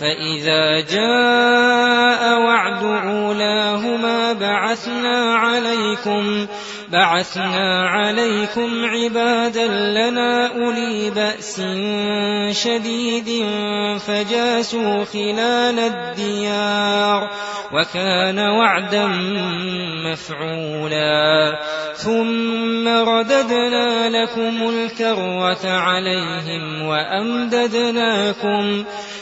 فإذا جاء وعد أولاهما بعثنا عليكم بعثنا عليكم عبادا لنا أولي بأس شديد فجاسوا خلال الديار وكان وعدا مفعولا ثم رددنا لكم الكروة عليهم وأمددناكم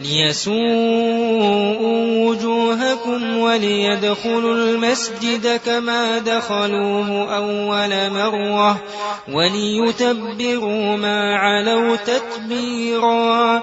ليسوءوا وجوهكم وليدخلوا المسجد كما دخلوه أول مرة وليتبروا ما علوا تتبيرا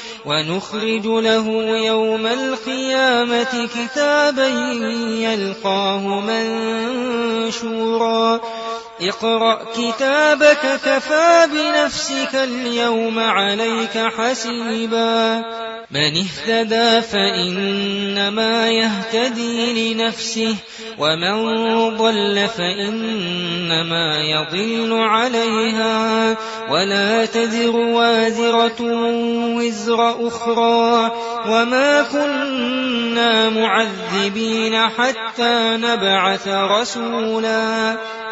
ونخرج له يوم القيامة كتابا يلقاه منشورا. اقرأ كتابك كفى بنفسك اليوم عليك حسيبا. من اهتدى فإنما يهتدي لنفسه ومن ضل فإنما يضل عليها. ولا تذر وازرة وزر أخرى. وما كنا معذبين حتى نبعث رسولا.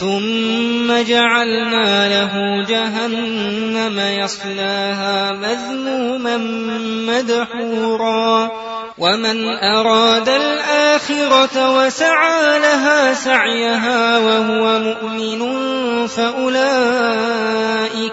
ثم جعلنا له جهنم يصلاها مذموما مدحورا. ومن أراد الآخرة وسعى لها سعيها وهو مؤمن فأولئك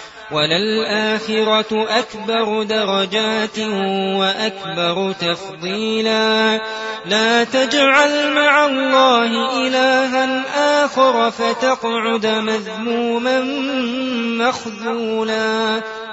وللآخرة أكبر درجات وأكبر تفضيلا. لا تجعل مع الله إلها آخر فتقعد مذموما مخذولا.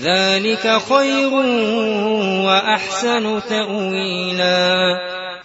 ذلك خير وأحسن تأويلا.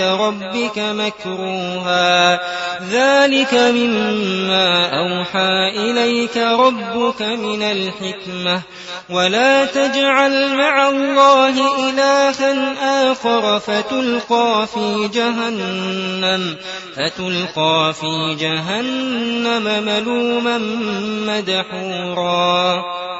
ربك مكروها. ذلك مما أوحى إليك ربك من الحكمة. ولا تجعل مع الله إلها آخر فتلقى في جهنم. فتلقى في جهنم ملوما مدحورا.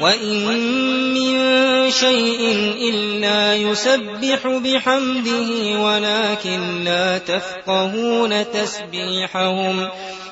وإن من شيء إلا يسبح بحمده ولكن لا تفقهون تسبيحهم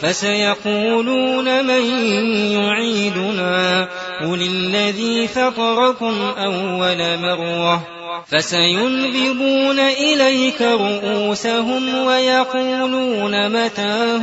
فسيقولون من يعيدنا قل الذي فطركم أول مرة فسينبضون إليك رؤوسهم ويقولون متاه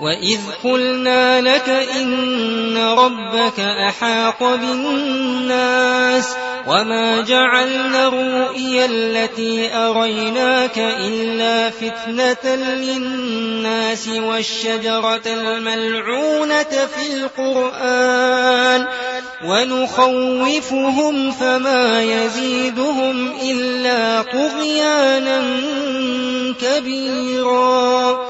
وإذ قلنا لك إن ربك أحاط بالناس وما جعلنا الرؤيا التي أريناك إلا فتنة للناس والشجرة الملعونة في القرآن ونخوفهم فما يزيدهم إلا طغيانا كبيرا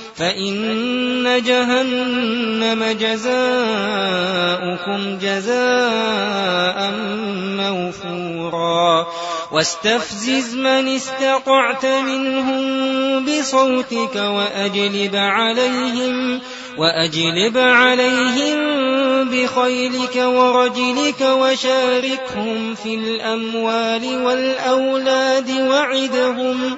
فإن جهنم جزاؤكم جزاء موفورا. واستفزز من استطعت منهم بصوتك وأجلب عليهم وأجلب عليهم بخيلك ورجلك وشاركهم في الأموال والأولاد وعدهم.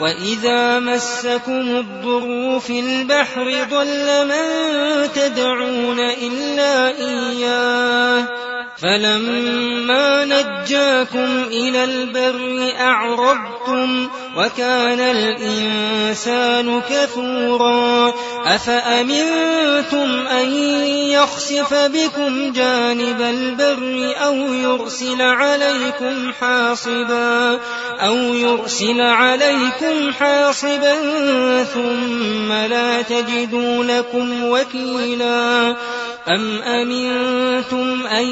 وإذا مسكم الضر في البحر ضل من تدعون إلا إياه فلما نجاكم إلى البر أعرضتم وكان الإنسان كفورا. أفأمنتم أن يخسف بكم جانب البر أو يرسل عليكم حاصبا؟ أو يرسل عليكم حاصبا ثم لا تجدوا لكم وكيلا. أم أمنتم أن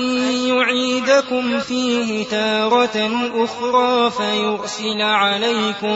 يعيدكم فيه تارة أخرى فيرسل عليكم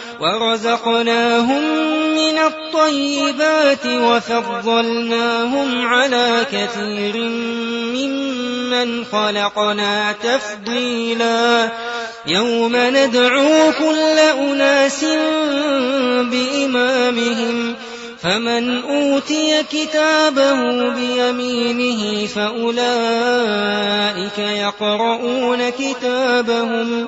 من الطيبات وفضلناهم على كثير ممن خلقنا تفضيلا يوم ندعو كل أناس بإمامهم فمن أوتي كتابه بيمينه فأولئك يقرؤون كتابهم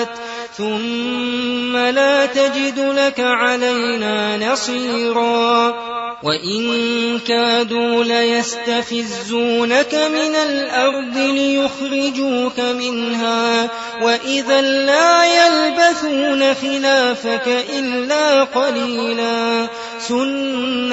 ثم لا تجد لك علينا نصيرا وإن كادوا ليستفزونك من الأرض ليخرجوك منها وإذا لا يلبثون خلافك إلا قليلا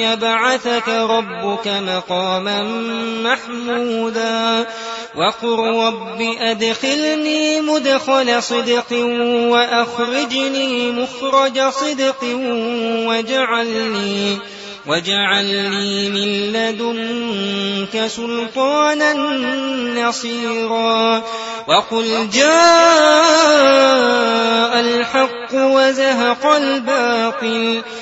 يبعثك ربك مقاما محمودا وقل رب أدخلني مدخل صدق وأخرجني مخرج صدق واجعلني واجعلني من لدنك سلطانا نصيرا وقل جاء الحق وزهق الباطل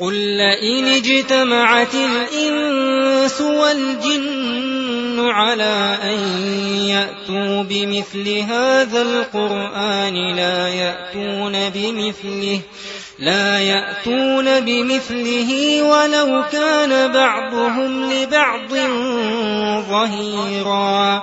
قل لئن اجتمعت الإنس والجن على أن يأتوا بمثل هذا القرآن لا يأتون بمثله لا يأتون بمثله ولو كان بعضهم لبعض ظهيرا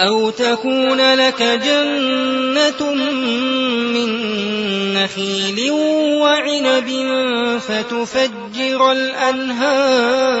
أو تكون لك جنة من نخيل وعنب فتفجر الأنهار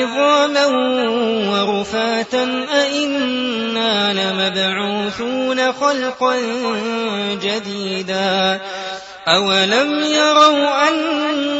عظاما ورفاتا أئنا لمبعوثون خلقا جديدا. أولم يروا أن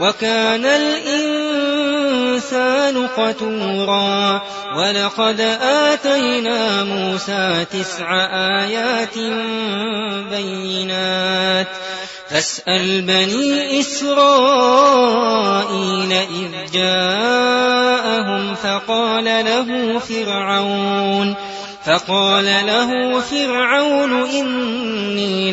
وكان الإنسان قتورا ولقد آتينا موسى تسع آيات بينات. فاسأل بني إسرائيل إذ جاءهم فقال له فرعون فقال له فرعون إني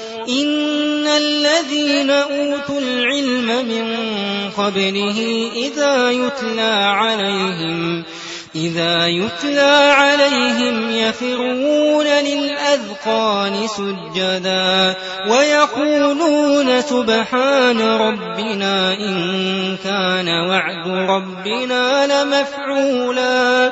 إن الذين أوتوا العلم من قبله إذا يتلى عليهم إذا يتلى عليهم يفرون للأذقان سجدا ويقولون سبحان ربنا إن كان وعد ربنا لمفعولا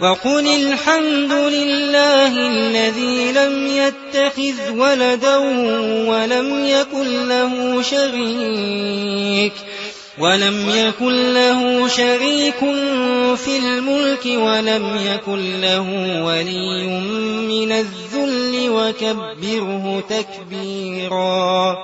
وقل الحمد لله الذي لم يتخذ ولدا ولم يكن له شريك ولم يكن له شريك في الملك ولم يكن له ولي من الذل وكبره تكبيرا